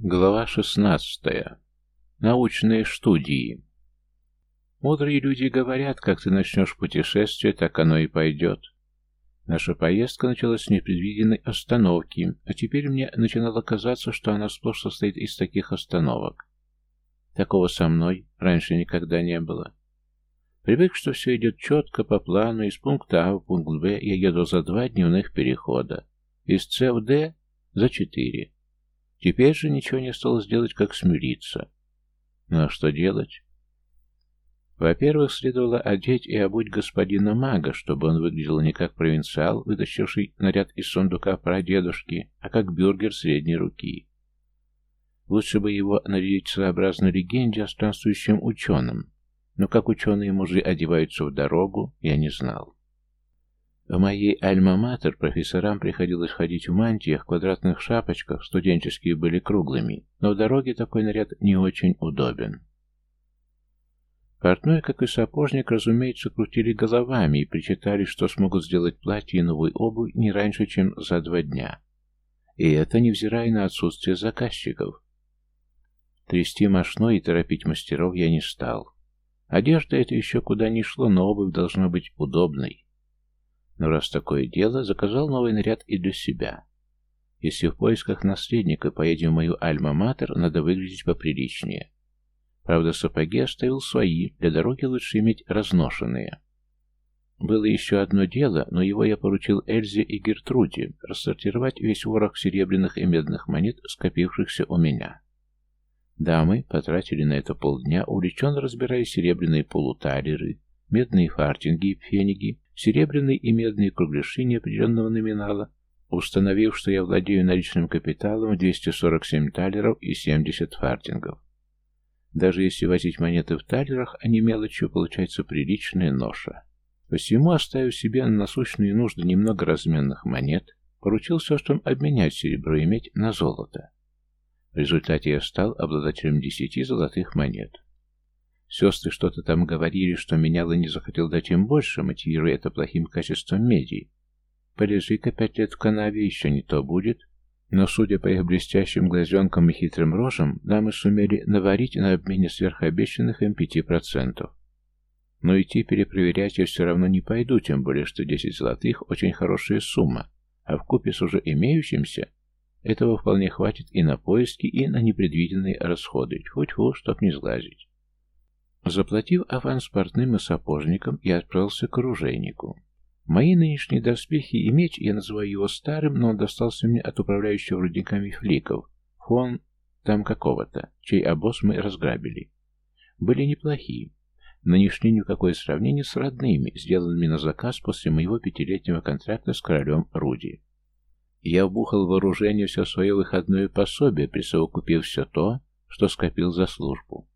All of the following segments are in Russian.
Глава 16. Научные студии. Мудрые люди говорят, как ты начнешь путешествие, так оно и пойдет. Наша поездка началась с непредвиденной остановки, а теперь мне начинало казаться, что она сплошь состоит из таких остановок. Такого со мной раньше никогда не было. Привык, что все идет четко по плану, из пункта А в пункт Б я еду за два дневных перехода, из С в Д за четыре. Теперь же ничего не осталось делать, как смириться. Ну а что делать? Во-первых, следовало одеть и обуть господина мага, чтобы он выглядел не как провинциал, вытащивший наряд из сундука прадедушки, а как бюргер средней руки. Лучше бы его нарядить своеобразно легенде о странствующем ученом, но как ученые-мужи одеваются в дорогу, я не знал. В моей альма-матер профессорам приходилось ходить в мантиях, квадратных шапочках, студенческие были круглыми, но в дороге такой наряд не очень удобен. Портной, как и сапожник, разумеется, крутили головами и причитали, что смогут сделать платье и новую обувь не раньше, чем за два дня. И это невзирая на отсутствие заказчиков. Трясти мошной и торопить мастеров я не стал. Одежда это еще куда ни шло, но обувь должна быть удобной. Но раз такое дело, заказал новый наряд и для себя. Если в поисках наследника поедем в мою альма-матер, надо выглядеть поприличнее. Правда, сапоги оставил свои, для дороги лучше иметь разношенные. Было еще одно дело, но его я поручил Эльзе и Гертруде рассортировать весь ворох серебряных и медных монет, скопившихся у меня. Дамы потратили на это полдня, увлеченно разбирая серебряные полуталеры, медные фартинги и фениги, серебряные и медные кругляши неопределенного номинала, установив, что я владею наличным капиталом в 247 талеров и 70 фартингов. Даже если возить монеты в талерах, а не мелочью, получается приличная ноша. Посему, оставив себе на насущные нужды немного разменных монет, поручил сестрам обменять серебро и медь на золото. В результате я стал обладателем десяти золотых монет. Сестры что-то там говорили, что менял и не захотел дать им больше, мотивируя это плохим качеством меди. Полежи-ка пять лет в канаве, еще не то будет. Но, судя по их блестящим глазенкам и хитрым рожам, дамы сумели наварить на обмене сверхобещанных им пяти процентов. Но идти перепроверять я все равно не пойду, тем более, что десять золотых – очень хорошая сумма, а в купе с уже имеющимся этого вполне хватит и на поиски, и на непредвиденные расходы, тьфу-тьфу, чтоб не сглазить. Заплатив аванс портным и сапожникам, я отправился к оружейнику. Мои нынешние доспехи и меч, я называю его старым, но он достался мне от управляющего рудниками фликов, фон там какого-то, чей обоз мы разграбили. Были неплохие, но не шли ни в какое сравнение с родными, сделанными на заказ после моего пятилетнего контракта с королем Руди. Я вбухал вооружение все свое выходное пособие, присовокупив все то, что скопил за службу.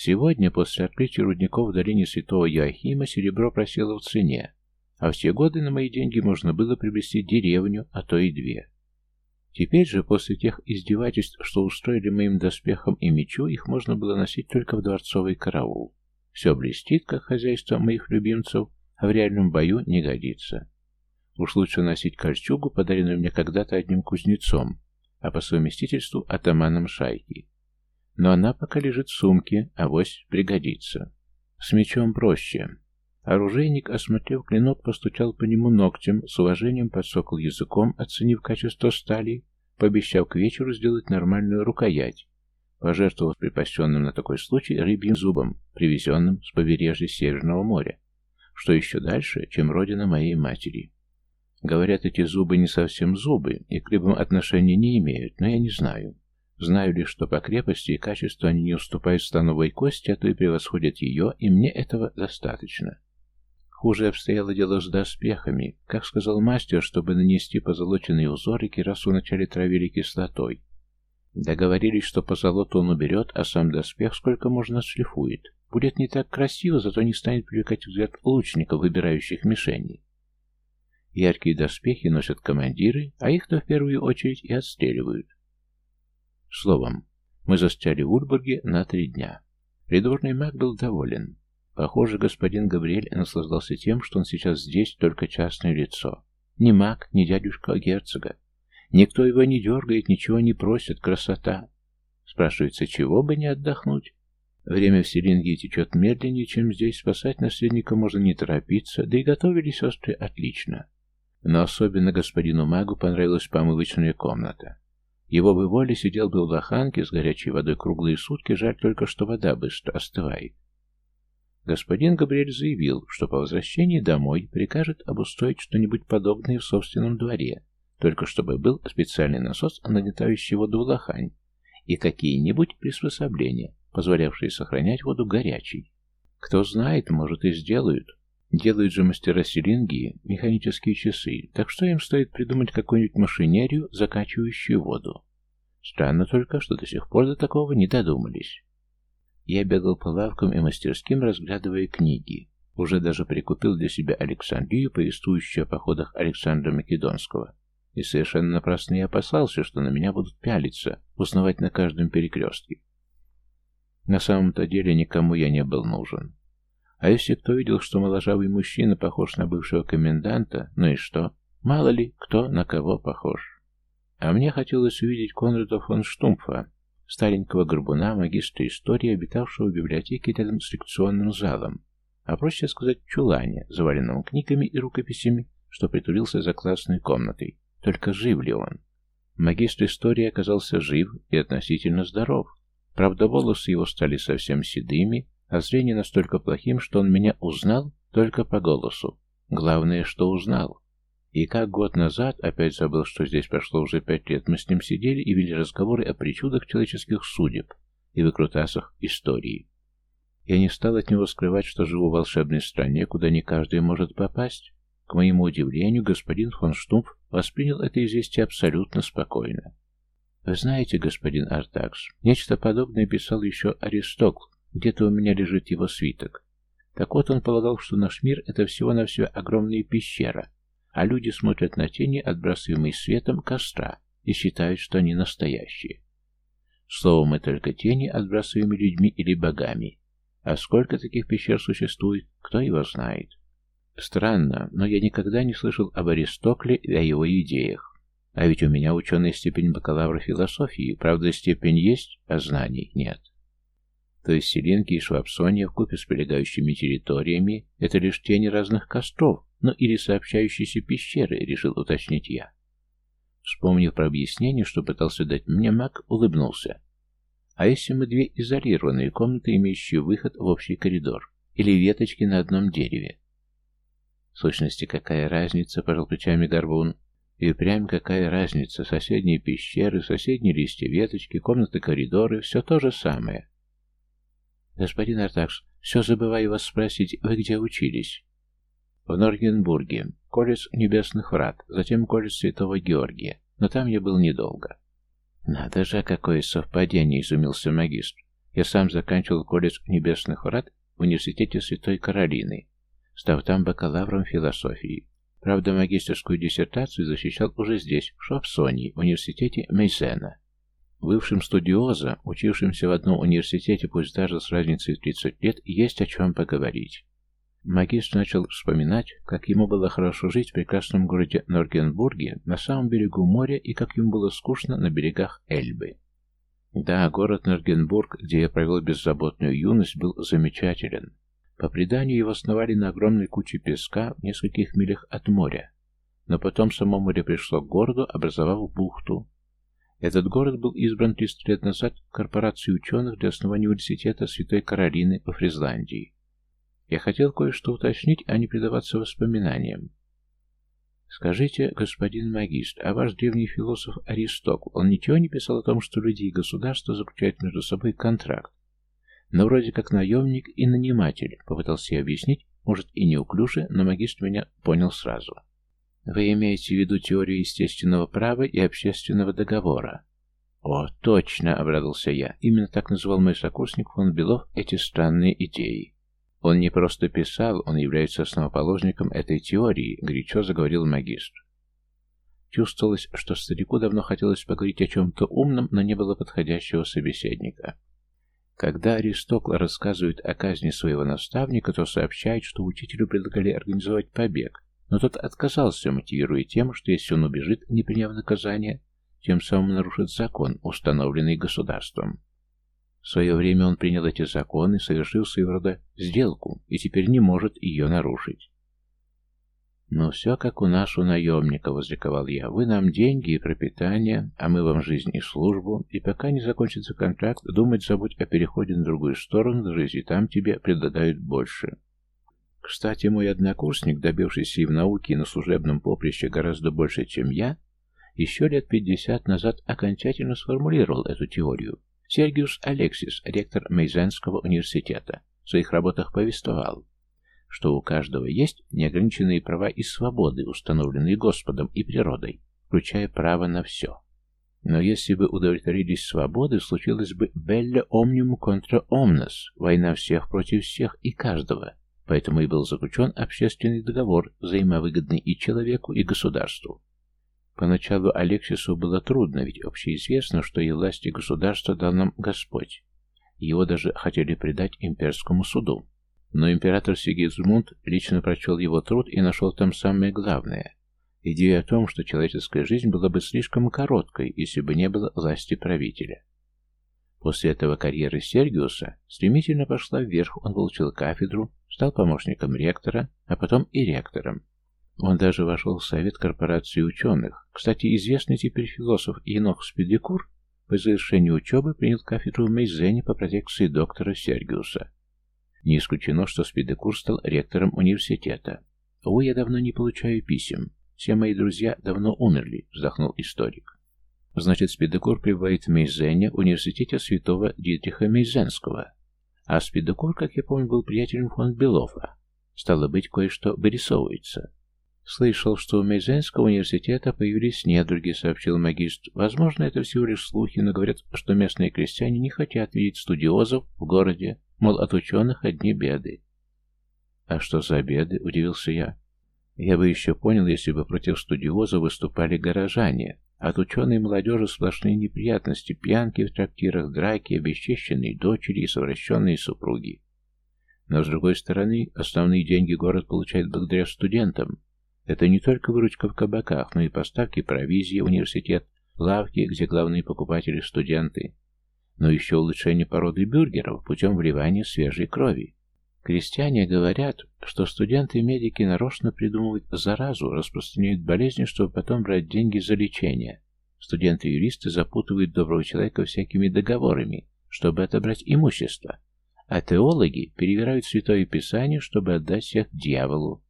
Сегодня, после открытия рудников в долине Святого Яхима, серебро просело в цене, а все годы на мои деньги можно было приобрести деревню, а то и две. Теперь же, после тех издевательств, что устроили моим доспехам и мечу, их можно было носить только в дворцовый караул. Все блестит, как хозяйство моих любимцев, а в реальном бою не годится. Уж лучше носить кольчугу, подаренную мне когда-то одним кузнецом, а по совместительству атаманом шайки. Но она пока лежит в сумке, а авось пригодится. С мечом проще. Оружейник, осмотрев клинок, постучал по нему ногтем, с уважением подсокал языком, оценив качество стали, пообещав к вечеру сделать нормальную рукоять, пожертвовав припасенным на такой случай рыбьим зубом, привезенным с побережья Северного моря, что еще дальше, чем родина моей матери. Говорят, эти зубы не совсем зубы и к рыбам отношения не имеют, но я не знаю. Знаю лишь, что по крепости и качеству они не уступают становой кости, а то и превосходят ее, и мне этого достаточно. Хуже обстояло дело с доспехами. Как сказал мастер, чтобы нанести позолоченные узоры, кирасу вначале травили кислотой. Договорились, что по золоту он уберет, а сам доспех сколько можно отшлифует. Будет не так красиво, зато не станет привлекать взгляд лучников, выбирающих мишени. Яркие доспехи носят командиры, а их-то в первую очередь и отстреливают. Словом, мы застряли в Урбурге на три дня. Придворный маг был доволен. Похоже, господин Габриэль наслаждался тем, что он сейчас здесь только частное лицо. Ни маг, ни дядюшка герцога. Никто его не дергает, ничего не просит, красота. Спрашивается, чего бы не отдохнуть? Время в Селингии течет медленнее, чем здесь, спасать наследника можно не торопиться, да и готовили сестры отлично. Но особенно господину магу понравилась помывочная комната. Его бы воли сидел бы в лоханке с горячей водой круглые сутки, жаль только, что вода быстро остывает. Господин Габриэль заявил, что по возвращении домой прикажет обустроить что-нибудь подобное в собственном дворе, только чтобы был специальный насос, нагнетающий воду в лохань, и какие-нибудь приспособления, позволявшие сохранять воду горячей. Кто знает, может и сделают. Делают же мастера Селингии механические часы, так что им стоит придумать какую-нибудь машинерию, закачивающую воду. Странно только, что до сих пор до такого не додумались. Я бегал по лавкам и мастерским, разглядывая книги. Уже даже прикупил для себя Александрию, повествующую о походах Александра Македонского. И совершенно напрасно я опасался, что на меня будут пялиться, узнавать на каждом перекрестке. На самом-то деле никому я не был нужен. А если кто видел, что моложавый мужчина похож на бывшего коменданта, ну и что? Мало ли, кто на кого похож. А мне хотелось увидеть Конрада фон Штумфа, старенького горбуна, магистра истории, обитавшего в библиотеке рядом с лекционным залом, а проще сказать чулане, заваленном книгами и рукописями, что притулился за классной комнатой. Только жив ли он? Магистр истории оказался жив и относительно здоров. Правда, волосы его стали совсем седыми, а зрение настолько плохим, что он меня узнал только по голосу. Главное, что узнал. И как год назад, опять забыл, что здесь прошло уже пять лет, мы с ним сидели и вели разговоры о причудах человеческих судеб и выкрутасах истории. Я не стал от него скрывать, что живу в волшебной стране, куда не каждый может попасть. К моему удивлению, господин фон Штумф воспринял это известие абсолютно спокойно. Вы знаете, господин Артакс, нечто подобное писал еще Аристокл, где-то у меня лежит его свиток. Так вот, он полагал, что наш мир — это всего-навсего огромная пещера, а люди смотрят на тени, отбрасываемые светом костра, и считают, что они настоящие. Словом, мы только тени, отбрасываемые людьми или богами. А сколько таких пещер существует, кто его знает. Странно, но я никогда не слышал об Аристокле и о его идеях. А ведь у меня ученая степень бакалавра философии, правда, степень есть, а знаний нет. То есть Селенки и Швабсония вкупе с прилегающими территориями – это лишь тени разных костров, ну или сообщающиеся пещеры, решил уточнить я. Вспомнив про объяснение, что пытался дать мне маг, улыбнулся. А если мы две изолированные комнаты, имеющие выход в общий коридор? Или веточки на одном дереве? В сущности, какая разница, пожал плечами Горбун. И прям какая разница, соседние пещеры, соседние листья веточки, комнаты, коридоры, все то же самое. «Господин Артакс, все забываю вас спросить, вы где учились?» «В Норгенбурге. Колледж Небесных Врат, затем колледж Святого Георгия. Но там я был недолго». «Надо же, какое совпадение!» — изумился магистр. «Я сам заканчивал колледж Небесных Врат в университете Святой Каролины, став там бакалавром философии. Правда, магистерскую диссертацию защищал уже здесь, в Шопсонии, в университете Мейзена. Бывшим студиоза, учившимся в одном университете, пусть даже с разницей в 30 лет, есть о чем поговорить. Магист начал вспоминать, как ему было хорошо жить в прекрасном городе Норгенбурге, на самом берегу моря, и как ему было скучно на берегах Эльбы. Да, город Норгенбург, где я провел беззаботную юность, был замечателен. По преданию, его основали на огромной куче песка в нескольких милях от моря. Но потом само море пришло к городу, образовав бухту, этот город был избран 300 лет назад корпорацией ученых для основания университета Святой Каролины во Фризландии. Я хотел кое-что уточнить, а не предаваться воспоминаниям. Скажите, господин магист, а ваш древний философ Аристокл, он ничего не писал о том, что люди и государства заключают между собой контракт? Но вроде как наемник и наниматель, попытался я объяснить, может и неуклюже, но магист меня понял сразу. Вы имеете в виду теорию естественного права и общественного договора? О, точно, обрадовался я. Именно так называл мой сокурсник фон Белов эти странные идеи. Он не просто писал, он является основоположником этой теории, горячо заговорил магистр. Чувствовалось, что старику давно хотелось поговорить о чем-то умном, но не было подходящего собеседника. Когда Аристокл рассказывает о казни своего наставника, то сообщает, что учителю предлагали организовать побег, но тот отказался, мотивируя тем, что если он убежит, не приняв наказание, тем самым нарушит закон, установленный государством. В свое время он принял эти законы, совершил своего рода сделку, и теперь не может ее нарушить. «Ну, все как у нас, у наемника», — возликовал я. «Вы нам деньги и пропитание, а мы вам жизнь и службу, и пока не закончится контракт, думать забудь о переходе на другую сторону жизни, там тебе предлагают больше». Кстати, мой однокурсник, добившийся и в науке, и на служебном поприще гораздо больше, чем я, еще лет пятьдесят назад окончательно сформулировал эту теорию. Сергиус Алексис, ректор Мейзенского университета, в своих работах повествовал, что у каждого есть неограниченные права и свободы, установленные Господом и природой, включая право на все. Но если бы удовлетворились свободы, случилось бы «белле omnium contra omnes» – война всех против всех и каждого. Поэтому и был заключен общественный договор, взаимовыгодный и человеку, и государству. Поначалу Алексису было трудно, ведь общеизвестно, что и власти государства дал нам Господь. Его даже хотели предать имперскому суду. Но император Сигизмунд лично прочел его труд и нашел там самое главное. Идею о том, что человеческая жизнь была бы слишком короткой, если бы не было власти правителя. После этого карьера Сергиуса стремительно пошла вверх, он получил кафедру, стал помощником ректора, а потом и ректором. Он даже вошел в совет корпорации ученых. Кстати, известный теперь философ Енох Спидекур по завершении учебы принял кафедру в Мейзене по протекции доктора Сергиуса. Не исключено, что Спидекур стал ректором университета. «Увы, я давно не получаю писем. Все мои друзья давно умерли», — вздохнул историк. Значит, Спидекур пребывает в Мейзене, университете святого Дитриха Мейзенского. А Спидекур, как я помню, был приятелем фон Белофа. Стало быть, кое-что вырисовывается. Слышал, что у Мейзенского университета появились недруги, сообщил магистр. Возможно, это всего лишь слухи, но говорят, что местные крестьяне не хотят видеть студиозов в городе, мол, от ученых одни беды. А что за беды? Удивился я. Я бы еще понял, если бы против студиоза выступали горожане, от ученой молодежи сплошные неприятности, пьянки в трактирах, драки, обесчищенные дочери и совращенные супруги. Но, с другой стороны, основные деньги город получает благодаря студентам. Это не только выручка в кабаках, но и поставки провизии, университет, лавки, где главные покупатели – студенты. Но еще улучшение породы бюргеров путем вливания свежей крови. Крестьяне говорят, что студенты-медики нарочно придумывают заразу, распространяют болезни, чтобы потом брать деньги за лечение. Студенты-юристы запутывают доброго человека всякими договорами, чтобы отобрать имущество. А теологи перевирают Святое Писание, чтобы отдать всех дьяволу.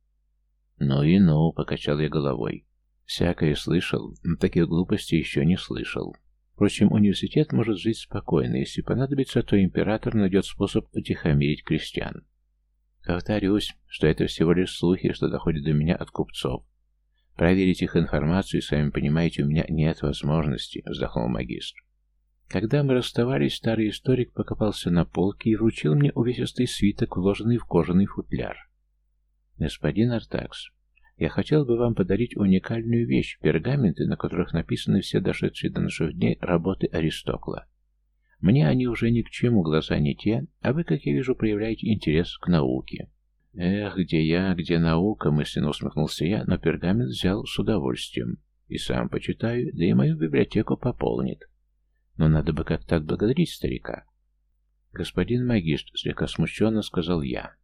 «Ну и ну», — покачал я головой. «Всякое слышал, но таких глупостей еще не слышал». Впрочем, университет может жить спокойно. Если понадобится, то император найдет способ утихомирить крестьян. Повторюсь, что это всего лишь слухи, что доходят до меня от купцов. Проверить их информацию, сами понимаете, у меня нет возможности, вздохнул магистр. Когда мы расставались, старый историк покопался на полке и вручил мне увесистый свиток, вложенный в кожаный футляр. Господин Артакс, я хотел бы вам подарить уникальную вещь, пергаменты, на которых написаны все дошедшие до наших дней работы Аристокла. Мне они уже ни к чему, глаза не те, а вы, как я вижу, проявляете интерес к науке. Эх, где я, где наука, мысленно усмехнулся я, но пергамент взял с удовольствием. И сам почитаю, да и мою библиотеку пополнит. Но надо бы как-то отблагодарить старика. Господин магистр, слегка смущенно сказал я.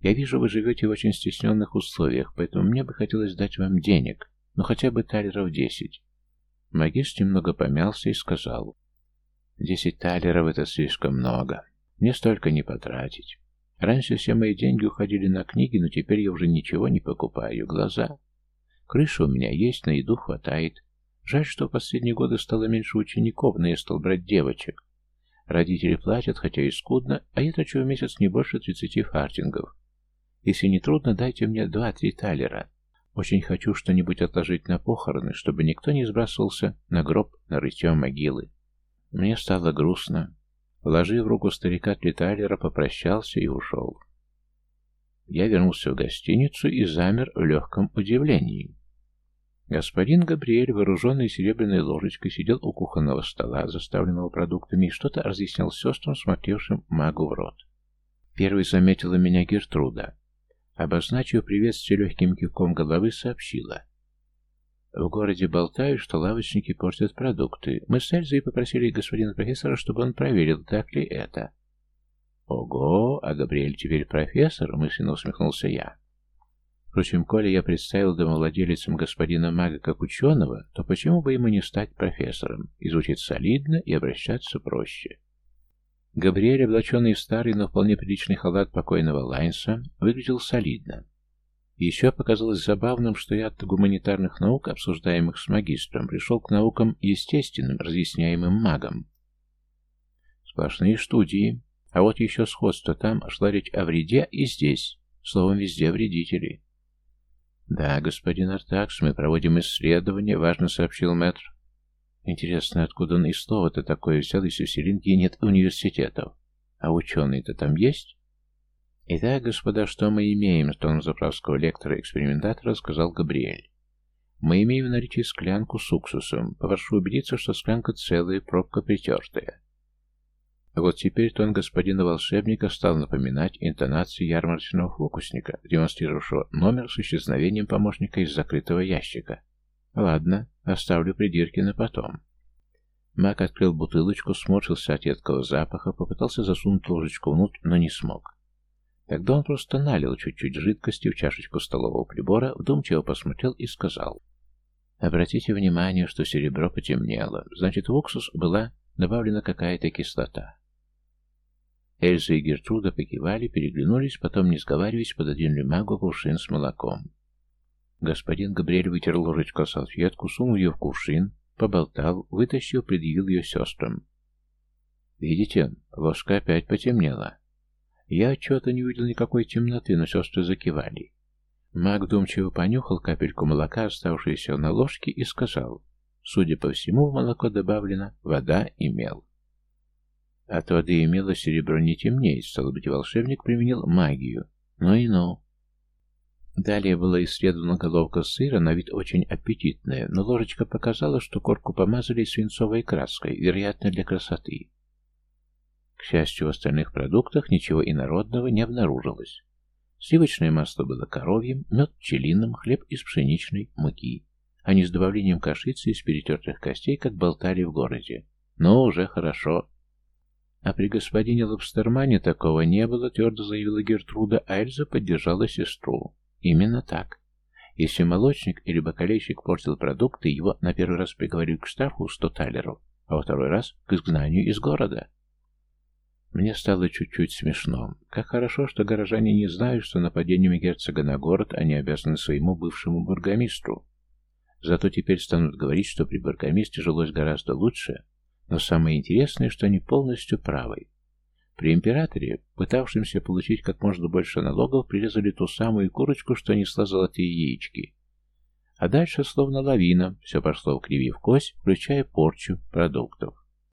Я вижу, вы живете в очень стесненных условиях, поэтому мне бы хотелось дать вам денег, ну хотя бы талеров десять. Магистр немного помялся и сказал. Десять талеров — это слишком много. Мне столько не потратить. Раньше все мои деньги уходили на книги, но теперь я уже ничего не покупаю. Глаза. Крыша у меня есть, на еду хватает. Жаль, что в последние годы стало меньше учеников, но я стал брать девочек. Родители платят, хотя и скудно, а я трачу в месяц не больше тридцати фартингов. Если не трудно, дайте мне два-три талера. Очень хочу что-нибудь отложить на похороны, чтобы никто не сбрасывался на гроб на рытье могилы. Мне стало грустно. Положив руку старика Тлитайлера, попрощался и ушел. Я вернулся в гостиницу и замер в легком удивлении. Господин Габриэль, вооруженный серебряной ложечкой, сидел у кухонного стола, заставленного продуктами, и что-то разъяснял сестрам, смотревшим магу в рот. Первый заметила меня Гертруда. Обозначив приветствие легким кивком головы, сообщила. В городе болтают, что лавочники портят продукты. Мы с Эльзой попросили господина профессора, чтобы он проверил, так ли это. Ого, а Габриэль теперь профессор, мысленно усмехнулся я. Впрочем, коли я представил домовладелицам господина Мага как ученого, то почему бы ему не стать профессором? И солидно, и обращаться проще. Габриэль, облаченный в старый, но вполне приличный халат покойного Лайнса, выглядел солидно. Еще показалось забавным, что я от гуманитарных наук, обсуждаемых с магистром, пришел к наукам естественным, разъясняемым магом. Сплошные студии. А вот еще сходство там, шла речь о вреде и здесь. Словом, везде вредители. «Да, господин Артакс, мы проводим исследование», — важно сообщил мэтр. «Интересно, откуда он и слово-то такое взял, если в Селинге нет университетов? А ученые-то там есть?» «Итак, господа, что мы имеем?» — тоном заправского лектора-экспериментатора сказал Габриэль. «Мы имеем в наличии склянку с уксусом. Попрошу убедиться, что склянка целая, пробка притертая». Вот теперь тон господина волшебника стал напоминать интонации ярмарочного фокусника, демонстрировавшего номер с исчезновением помощника из закрытого ящика. «Ладно, оставлю придирки на потом». Мак открыл бутылочку, сморщился от едкого запаха, попытался засунуть ложечку внутрь, но не смог. Тогда он просто налил чуть-чуть жидкости в чашечку столового прибора, вдумчиво посмотрел и сказал. Обратите внимание, что серебро потемнело. Значит, в уксус была добавлена какая-то кислота. Эльза и Гертруда покивали, переглянулись, потом, не сговариваясь, пододвинули магу кувшин с молоком. Господин Габриэль вытер ложечку салфетку, сунул ее в кувшин, поболтал, вытащил, предъявил ее сестрам. «Видите, ложка опять потемнела. Я отчета не увидел никакой темноты, но сестры закивали. Маг думчиво понюхал капельку молока, оставшуюся на ложке, и сказал, судя по всему, в молоко добавлена вода и мел. От воды и мела серебро не темнеет, стало быть, волшебник применил магию. Ну и ну. Далее была исследована головка сыра, на вид очень аппетитная, но ложечка показала, что корку помазали свинцовой краской, вероятно, для красоты. К счастью, в остальных продуктах ничего инородного не обнаружилось. Сливочное масло было коровьим, мед пчелиным, хлеб из пшеничной муки, не с добавлением кашицы из перетертых костей, как болтали в городе. Но уже хорошо. А при господине Лобстермане такого не было, твердо заявила Гертруда, а Эльза поддержала сестру. Именно так. Если молочник или бакалейщик портил продукты, его на первый раз приговорили к штрафу 100 талеров, а во второй раз к изгнанию из города. Мне стало чуть-чуть смешно. Как хорошо, что горожане не знают, что нападением герцога на город они обязаны своему бывшему бургомистру. Зато теперь станут говорить, что при бургомистре жилось гораздо лучше, но самое интересное, что они полностью правы. При императоре, пытавшемся получить как можно больше налогов, прирезали ту самую курочку, что несла золотые яички. А дальше, словно лавина, все пошло в кривив кость, включая порчу продуктов.